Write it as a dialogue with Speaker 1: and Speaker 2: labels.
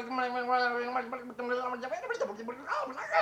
Speaker 1: I'm gonna Oh, my God.